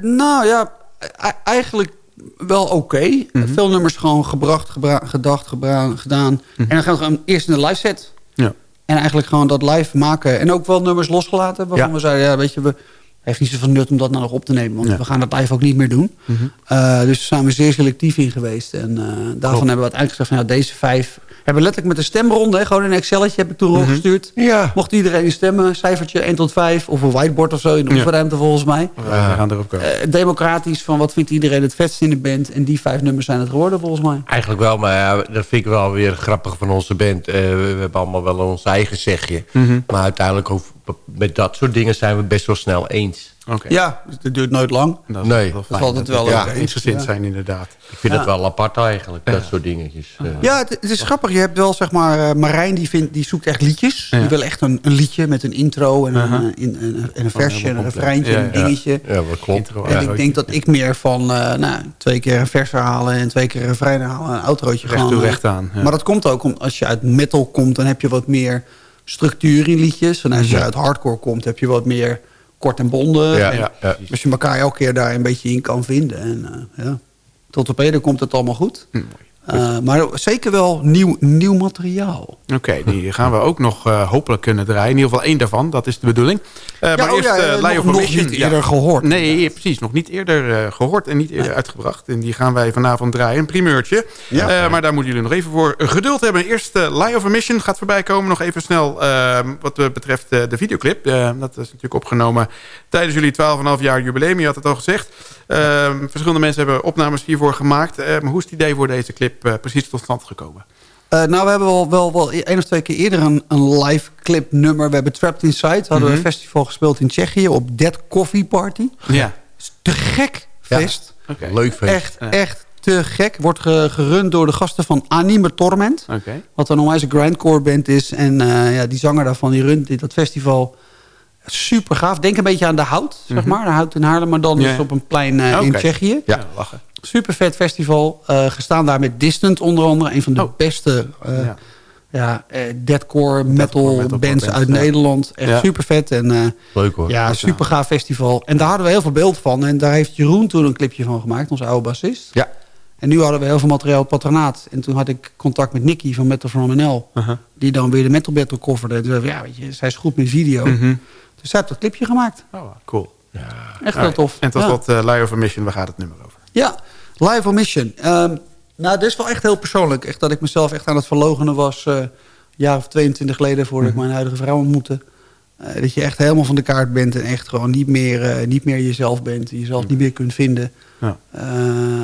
nou ja, e-, eigenlijk wel oké. Mhm. Veel nummers gewoon gebracht, gebra- gedacht, gebra- gedaan. En dan gaan we gewoon eerst in de live set. Mhm. Ja. En eigenlijk gewoon dat live maken. En ook wel nummers losgelaten. Waarvan Ja. we zeiden, ja, weet je, we heeft niet zoveel nut om dat nou nog op te nemen. Want Ja. we gaan dat live ook niet meer doen. Mhm. Eh, dus daar zijn we zeer selectief in geweest. En eh, daarvan hebben we uiteindelijk gezegd van ja, deze vijf... hebben letterlijk met een stemronde, hè, gewoon een Excelletje heb ik toen opgestuurd. Ja. Mocht iedereen stemmen, cijfertje 1 tot 5. Of een whiteboard of zo in de Ja. oefenruimte volgens mij. We gaan erop komen. Eh, democratisch van wat vindt iedereen het vetst in de band. En die vijf nummers zijn het geworden volgens mij. Eigenlijk wel, maar ja, dat vind ik wel weer grappig van onze band. Eh, we, we hebben allemaal wel ons eigen zegje. Mhm. Maar uiteindelijk, hoef- met dat soort dingen zijn we best wel snel eens. Oké. Ja, het duurt nooit lang. Dat Nee. Dat is fijn altijd wel eensgezind Ja. zijn inderdaad. Ik vind Ja. het wel apart eigenlijk, dat soort dingetjes. Eh, Ja, het, het is grappig. Je hebt wel, zeg maar, eh, Marijn die, vindt, die zoekt echt liedjes. Ja. Die wil echt een, een liedje met een intro en een, Uh-huh. eh, in- een, en een versje en een refreintje een dingetje. ja, dat klopt. Intro, En ja. ik denk dat ik meer van eh, nou, twee keer een vers herhalen en twee keer een refrein herhalen en een outrootje Recht gaan. toe, eh, recht aan. Ja. Maar dat komt ook om, als je uit metal komt, dan heb je wat meer structuur in liedjes. En als je uit hardcore komt, heb je wat meer kort en bonden. Ja, En ja, je elkaar elke keer daar een beetje in kan vinden. En eh, ja, tot op heden komt het allemaal goed. Hm, Eh, maar zeker wel nieuw, nieuw materiaal. Oké, die gaan we ook nog eh, hopelijk kunnen draaien. In ieder geval één daarvan, dat is de bedoeling. Eh, maar oh eerst ja, nog- of nog Mission. niet eerder gehoord. Nee, precies. Nog niet eerder eh, gehoord en niet eerder uitgebracht. En die gaan wij vanavond draaien. Een primeurtje. Ja. Maar daar moeten jullie nog even voor geduld hebben. Eerst Lie of a Mission gaat voorbij komen. Nog even snel eh, wat betreft de videoclip. Dat is natuurlijk opgenomen tijdens jullie 12,5 jaar jubileum. Je had het al gezegd. Eh, verschillende mensen hebben opnames hiervoor gemaakt. Maar hoe is het idee voor deze clip eh, precies tot stand gekomen? Eh, nou, we hebben wel, wel, wel één of twee keer eerder een, een live clip nummer. We hebben Trapped Inside. Hadden we een festival gespeeld in Tsjechië op Dead Coffee Party. Ja. Is te gek fest. Oké. Leuk feest. Echt, echt te gek. Wordt ge- gerund door de gasten van Anime Torment. Oké. Wat een onwijs grindcore band is. En eh, ja, die zanger daarvan, die runt dit, dat festival. Super gaaf. Denk een beetje aan de Hout, zeg maar. De Hout in Haarlem, maar dan Ja. dus op een plein in. Tsjechië. Ja, lachen. Super vet festival. Eh, gestaan daar met Distant onder andere. Een van de Oh. beste eh, Ja. ja. eh, deadcore metal, bands bands, uit ja. Nederland. Echt Ja. super vet. En eh, Leuk hoor. ja, super gaaf festival. En daar hadden we heel veel beeld van. En daar heeft Jeroen toen een clipje van gemaakt, onze oude bassist. Ja. En nu hadden we heel veel materiaal op patronaat. En toen had ik contact met Nicky van Metal from NL. Uh-huh. Die dan weer de Metal Battle coverde. En toen zei ik, ja, weet je, zij is goed met video. Mhm. Dus zij heeft dat clipje gemaakt. Oh, cool. Echt heel tof. En tot ja. slot, uh, Lie of a Mission, waar gaat het nummer over? Ja, Live on Mission. Ehm, nou, dit is wel echt heel persoonlijk. Echt dat ik mezelf echt aan het verlogenen was... eh, een jaar of 22 geleden voordat ik mijn huidige vrouw ontmoette. Eh, dat je echt helemaal van de kaart bent en echt gewoon niet meer, eh, niet meer jezelf bent. Jezelf niet meer kunt vinden. Ja.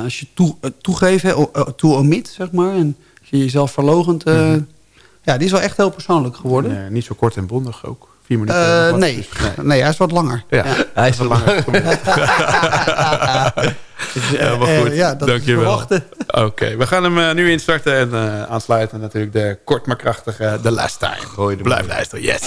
Als je toe, toegeeft, hè, o- uh, to omit, zeg maar. En als je jezelf verlogent... eh, Ja, die is wel echt heel persoonlijk geworden. En, niet zo kort en bondig ook. Vier minuten. Uh, wat, nee. dus, nee. nee, hij is wat langer. Ja, ja. hij is wat langer. dus, uh, maar goed, ja, dat dankjewel. Oké, okay. we gaan hem uh, nu instarten en uh, aansluiten natuurlijk de kort maar krachtige The Last Time. Gooi de Blijf luisteren, yes.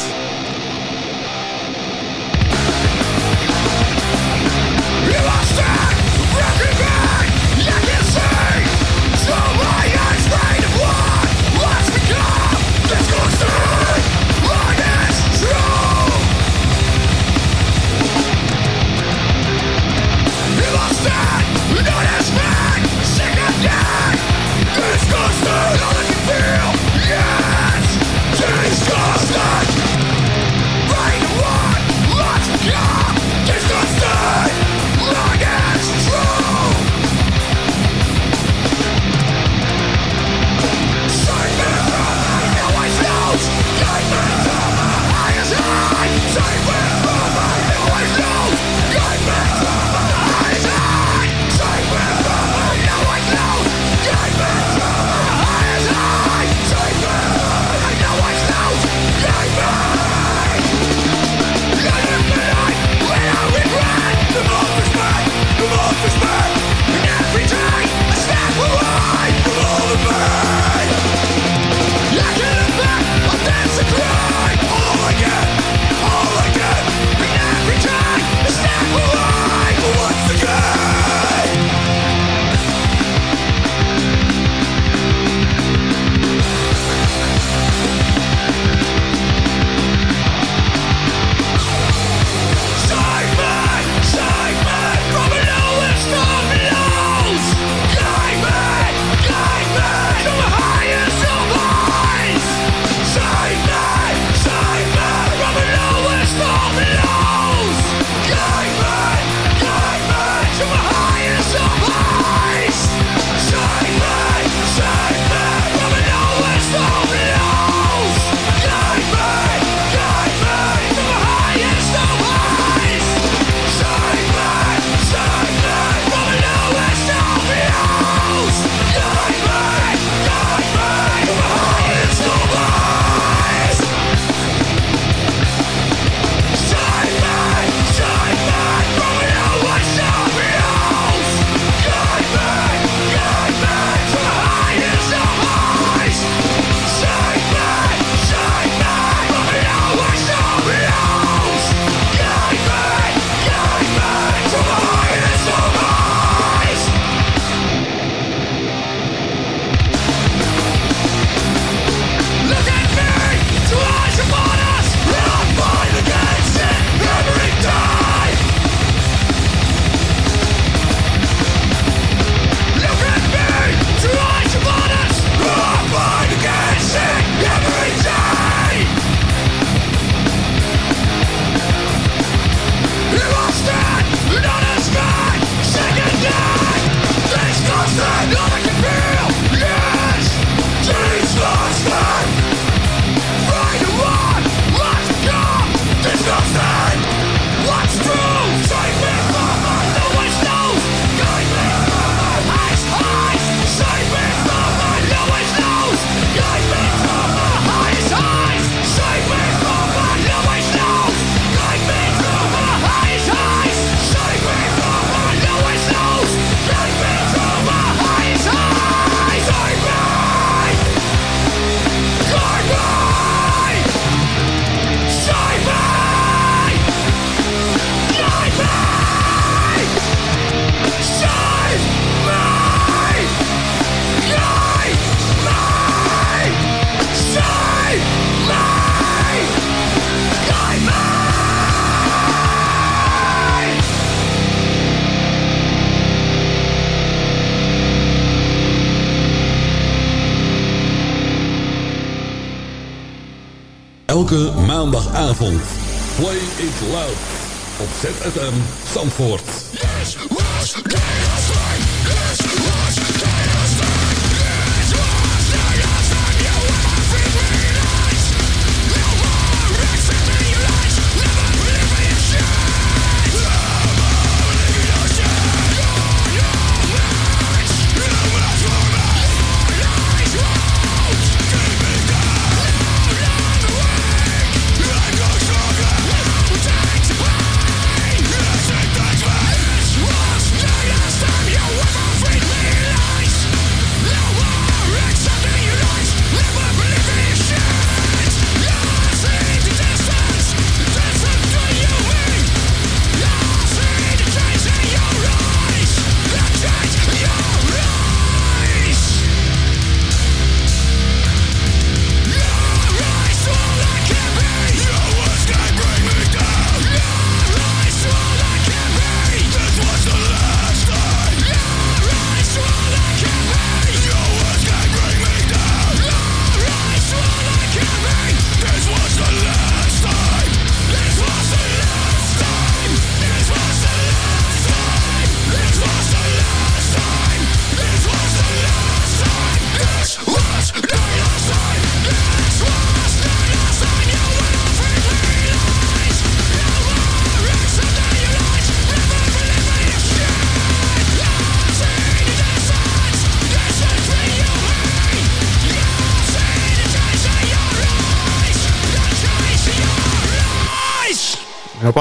Loud. Op ZFM Zandvoort.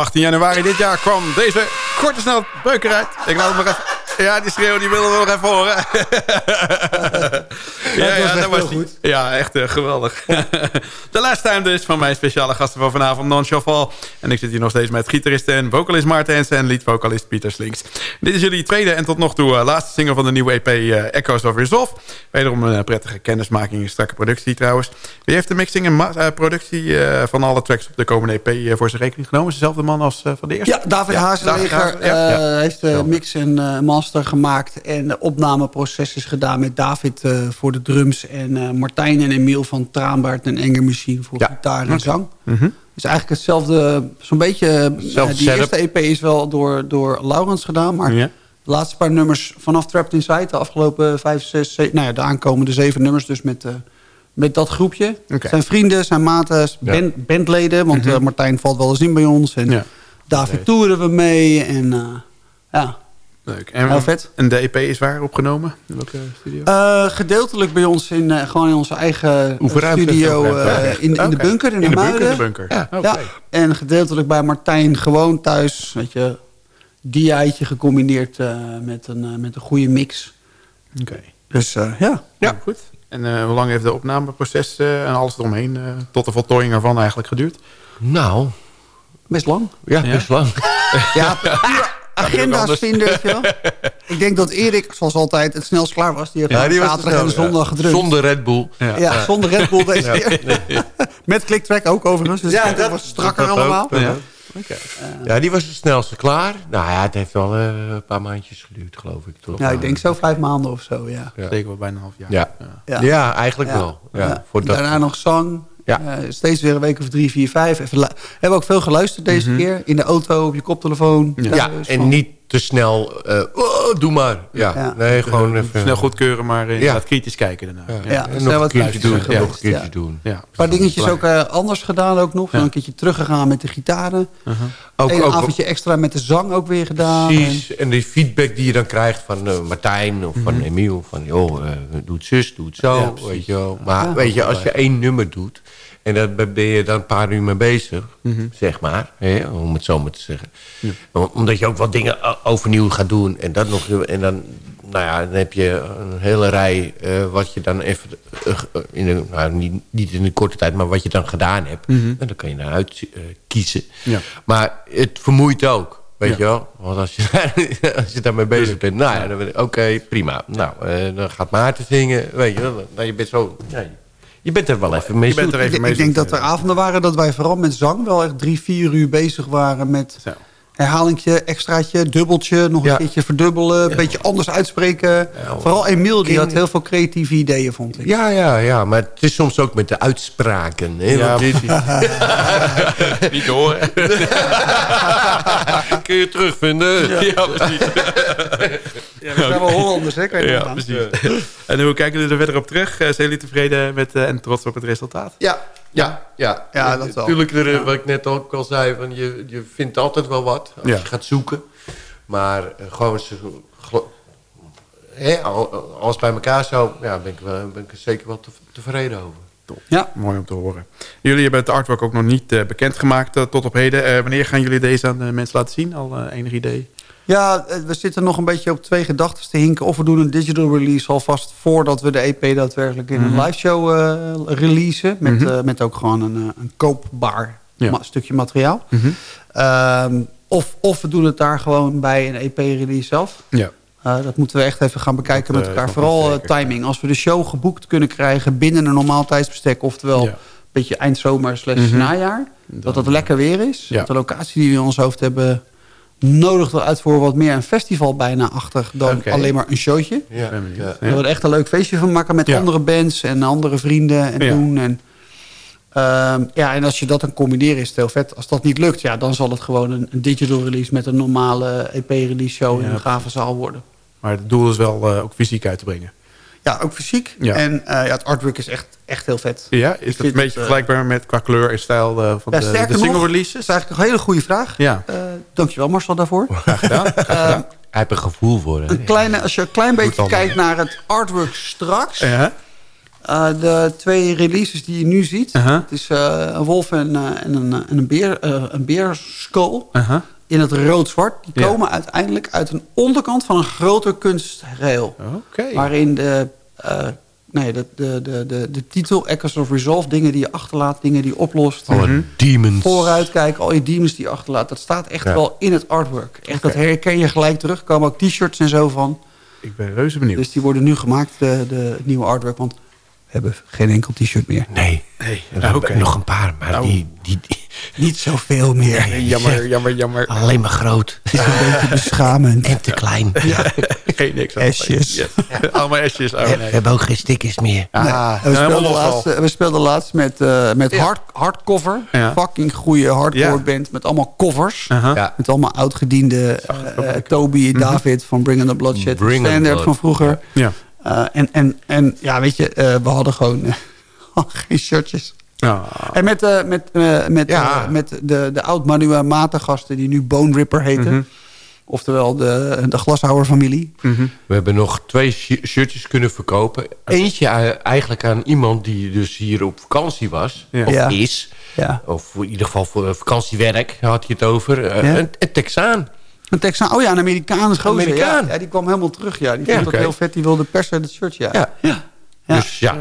18 januari dit jaar kwam deze korte snel beuker uit. Ik laat hem nog even... Ja, die schreeuw die willen we nog even horen. ja, was echt dat was heel die. goed. Ja, echt eh, geweldig. De last time dus van mijn speciale gasten van vanavond, Non Chaval. En ik zit hier nog steeds met gitarist en vocalist Maarten en leadvocalist Pieter Slinks. Dit is jullie tweede en tot nog toe eh, laatste single van de nieuwe EP eh, Echoes of Resolve. Wederom een prettige kennismaking en strakke productie trouwens. Wie heeft de mixing en productie eh, van alle tracks op de komende EP voor zijn rekening genomen? Is dezelfde man als van de eerste? Ja, David Ja, Hazenleger David Hazen- ja. heeft de mix en master gemaakt. En de opnameproces is gedaan met David eh, voor de drums. En eh, Martijn en Emiel van Traanbaard en Enger Machine voor Ja. gitaar en zang. Mhm. Dus eigenlijk hetzelfde, zo'n beetje... eh, die setup. eerste EP is wel door, door Laurens gedaan. Maar de laatste paar nummers vanaf Trapped Inside... de afgelopen vijf, zes, zeven, nou ja, de aankomende zeven nummers... dus met, eh, met dat groepje. Zijn vrienden, zijn maten, band, bandleden. Want eh, Martijn valt wel eens in bij ons. En Ja. David toeren we mee. En ja, Leuk. En, Heel vet. En de EP is waar opgenomen? In welke studio? Eh, gedeeltelijk bij ons in, eh, gewoon in onze eigen eh, Oefenruimte. studio eh, in, in de bunker in, in de de bunker. In de bunker. Ja. Oké. Ja, en gedeeltelijk bij Martijn gewoon thuis. Weet je, DI'tje gecombineerd eh, met, een, met een goede mix. Oké. Dus eh, ja, Ja, goed. En eh, hoe lang heeft de opnameproces en alles eromheen... eh, tot de voltooiing ervan eigenlijk geduurd? Nou, best lang. ja, Ja? best lang. Ja, agenda's vinden, weet je wel. Ik denk dat Erik, zoals altijd, het snelst klaar was. Die heeft Ja, die zaterdag en zondag gedrukt. Zonder Red Bull. Ja, zonder Red Bull deze keer. Met clicktrack ook overigens. Dus Ja, dat was strakker dat ook. allemaal. Ja. Ja, die was het snelste klaar. Nou ja, het heeft wel eh, een paar maandjes geduurd, geloof ik. Toch? Ja, ik denk zo vijf maanden of zo, ja. Ja. Zeker wel bijna een half jaar. Ja, Ja. ja. eigenlijk Ja. wel. Ja, Ja. Voor dat, Daarna nog zang. Ja. Eh, steeds weer een week of drie, vier, vijf. Even hebben ook veel geluisterd deze keer. In de auto, op je koptelefoon. ja, thuis, en van- niet te snel... eh, oh, doe maar. Ja, Ja. nee, gewoon even... Snel goedkeuren, maar eh, Ja. kritisch kijken daarna. Ja, Ja, en snel nog een wat doen. luisteren Nog een keertje ja. doen. Ja. Een paar dingetjes ook eh, anders gedaan ook nog. Een keertje teruggegaan met de gitaren. Ook, een ook, avondje extra met de zang ook weer gedaan. Precies. En die feedback die je dan krijgt van eh, Martijn of van Emiel. Van, joh, doe het zus, doe het zo. Ja, weet je wel. Maar Ja. weet je, als je één nummer doet... en daar ben je dan een paar uur mee bezig, zeg maar. Hè, om het zo maar te zeggen. Om- Omdat je ook wat dingen overnieuw gaat doen. En, dat nog, en dan, nou ja, dan heb je een hele rij... eh, wat je dan even... eh, eh, in een, nou, niet, niet in een korte tijd, maar wat je dan gedaan hebt. En dan kan je daaruit eh, kiezen. Ja. Maar het vermoeit ook. Weet Ja. je wel? Want als je, als je daarmee bezig bent, nou ja, dan ben ik, oké, prima. Nou, dan gaat Maarten zingen, weet je wel. Nou, je bent zo, ja, je- je bent er wel even mee Je bent zoet. er even Ik, mee ik denk dat er avonden waren dat wij vooral met zang wel echt drie, vier uur bezig waren met Zo. Herhalingje, extraatje, dubbeltje, nog een keertje verdubbelen, een beetje anders uitspreken. Vooral Emiel, die had heel veel creatieve ideeën, vond ik. Ja, ja, ja, maar het is soms ook met de uitspraken. Hè? Ja, dit... Niet horen. Kun je terugvinden? Ja, precies. Ja, we zijn wel Hollanders, hè? Kan je Ja, precies. En hoe kijken jullie er verder op terug? Eh, Zijn jullie tevreden met eh, en trots op het resultaat? Ja, ja, ja. Ja, dat wel. Er, wat ik net ook al zei, van je, je vindt altijd wel wat als Ja. je gaat zoeken. Maar eh, gewoon hè, al- alles bij elkaar zo, ja, ben ik, wel, ben ik er zeker wel te- tevreden over. Ja. Mooi om te horen. Jullie hebben het artwork ook nog niet eh, bekendgemaakt eh, tot op heden. Eh, wanneer gaan jullie deze aan de mensen laten zien? Al eh, enig idee? Ja, eh, we zitten nog een beetje op twee gedachten te hinken. Of we doen een digital release alvast voordat we de EP daadwerkelijk in Mhm. een live show eh, releasen. Met, eh, met ook gewoon een, een koopbaar Ja. ma- stukje materiaal. Mhm. Ehm, of, of we doen het daar gewoon bij een EP-release zelf. Ja. Dat moeten we echt even gaan bekijken Dat, met elkaar. Vooral timing. Als we de show geboekt kunnen krijgen binnen een normaal tijdsbestek... oftewel Ja. een beetje eindzomer slash Mhm. najaar... dat het lekker weer is. Dat de locatie die we in ons hoofd hebben... nodigt wel uit voor wat meer een festival bijna achter... dan alleen maar een showtje. Ja, ja. We willen echt een leuk feestje van maken met Ja. andere bands... en andere vrienden en Ja. doen. En, ehm, ja, en als je dat dan combineren is het heel vet. Als dat niet lukt, ja, dan zal het gewoon een, een digital release... met een normale EP-release show in een gave zaal worden. Maar het doel is wel eh, ook fysiek uit te brengen. Ja, ook fysiek. Ja. En eh, ja, het artwork is echt, echt heel vet. Ja, is dat een beetje het, eh, vergelijkbaar met qua kleur en stijl eh, van Ja, de, de single nog, releases? Dat is eigenlijk een hele goede vraag. Ja, Eh, dankjewel Marcel daarvoor. graag gedaan. Eh, Hij heeft een gevoel voor. Hè? een kleine, als je een klein beetje kijkt naar het artwork straks. Ja. eh, de twee releases die je nu ziet. Uh-huh. Het is eh, een wolf en, eh, en, een, en een, beer, eh, een beerskull. Uh-huh. In het rood-zwart. Die Ja. komen uiteindelijk uit een onderkant van een groter kunstreel. Oké. Waarin de, eh, nee, de, de, de, de, de titel Echoes of Resolve... dingen die je achterlaat, dingen die je oplost... Alle Mhm. demons. vooruit kijken, al je demons die je achterlaat. Dat staat echt Ja. wel in het artwork. Echt, dat herken je gelijk terug. Er komen ook t-shirts en zo van. Ik ben reuze benieuwd. Dus die worden nu gemaakt, de, de het nieuwe artwork. Want hebben geen enkel t-shirt meer. Nee, Nee, nog, een paar, maar Nou. die, die, die- Niet zoveel meer. Nee, jammer, jammer, jammer. alleen maar groot Het is een beetje beschamend. en te klein. Geen niks. Esjes. Yes. Allemaal esjes. Oh, We hebben ook geen stickers meer. Ah, En we, nou, speelden laatst, losval. we speelden laatst met, eh, met hard, hardcover. Ja. Fucking goede hardcore Ja. band met allemaal covers. Ja. Met allemaal oudgediende eh, eh, Toby, David van Bring on the Bloodshed. Bring the Standard Blood. van vroeger. Ja. Eh, en, en, en ja, weet je, eh, we hadden gewoon geen shirtjes. Ah. En met, eh, met, eh, met, Ja. met de, de oud-Manua Matengasten die nu Bone Ripper heten. Mhm. Oftewel de, de glashouwer-familie. Mhm. We hebben nog twee shi- shirtjes kunnen verkopen. Eentje eigenlijk aan iemand die dus hier op vakantie was. Ja. Of Ja. is. Ja. Of in ieder geval voor vakantiewerk had je het over. Ja. Een, een Texaan. Een Texaan, oh ja, een Amerikaans gozer. Amerikaan. Ja, ja, die kwam helemaal terug. Ja. Die Ja, vond het heel vet. Die wilde per se het shirt. Ja. Ja. Ja. Ja. Dus ja.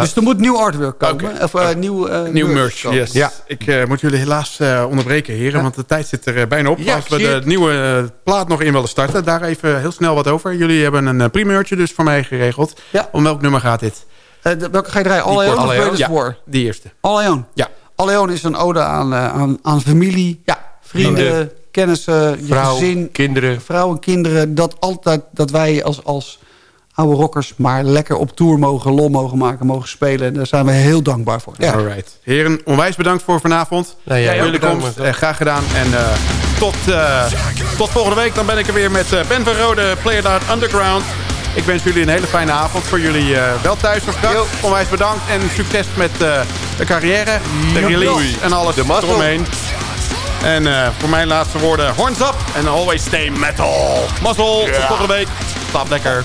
Dus er moet nieuw artwork komen. Of eh, nieuw, eh, Nieuw merch, yes. Ja. Ik eh, moet jullie helaas eh, onderbreken, heren, want de tijd zit er bijna op. Ja, Als we de nieuwe plaat nog in willen starten, daar even heel snel wat over. Jullie hebben een uh, primeurtje dus voor mij geregeld. Ja. Om welk nummer gaat dit? Eh, de- welke ga je draaien? All Own of? Greatest Ja, War? die eerste. All I Own. Ja. All is een ode aan, eh, aan, aan familie, Ja. Vrienden. Kennissen, je vrouw, gezin, kinderen. vrouwen, kinderen. Dat, altijd, dat wij als, als oude rockers maar lekker op tour mogen, lol mogen maken, mogen spelen. Daar zijn we heel dankbaar voor. Ja. Alright. Heren, onwijs bedankt voor vanavond. Nou, ook jullie komst. Eh, graag gedaan. En eh, tot, eh, tot volgende week. Dan ben ik er weer met eh, Ben van Rode, Play It Out Underground. Ik wens jullie een hele fijne avond. Voor jullie eh, wel thuis straks. Onwijs bedankt. En succes met eh, de carrière, de release en alles eromheen. En eh, voor mijn laatste woorden, horns up and always stay metal. Mazzel, tot volgende week. Slaap lekker.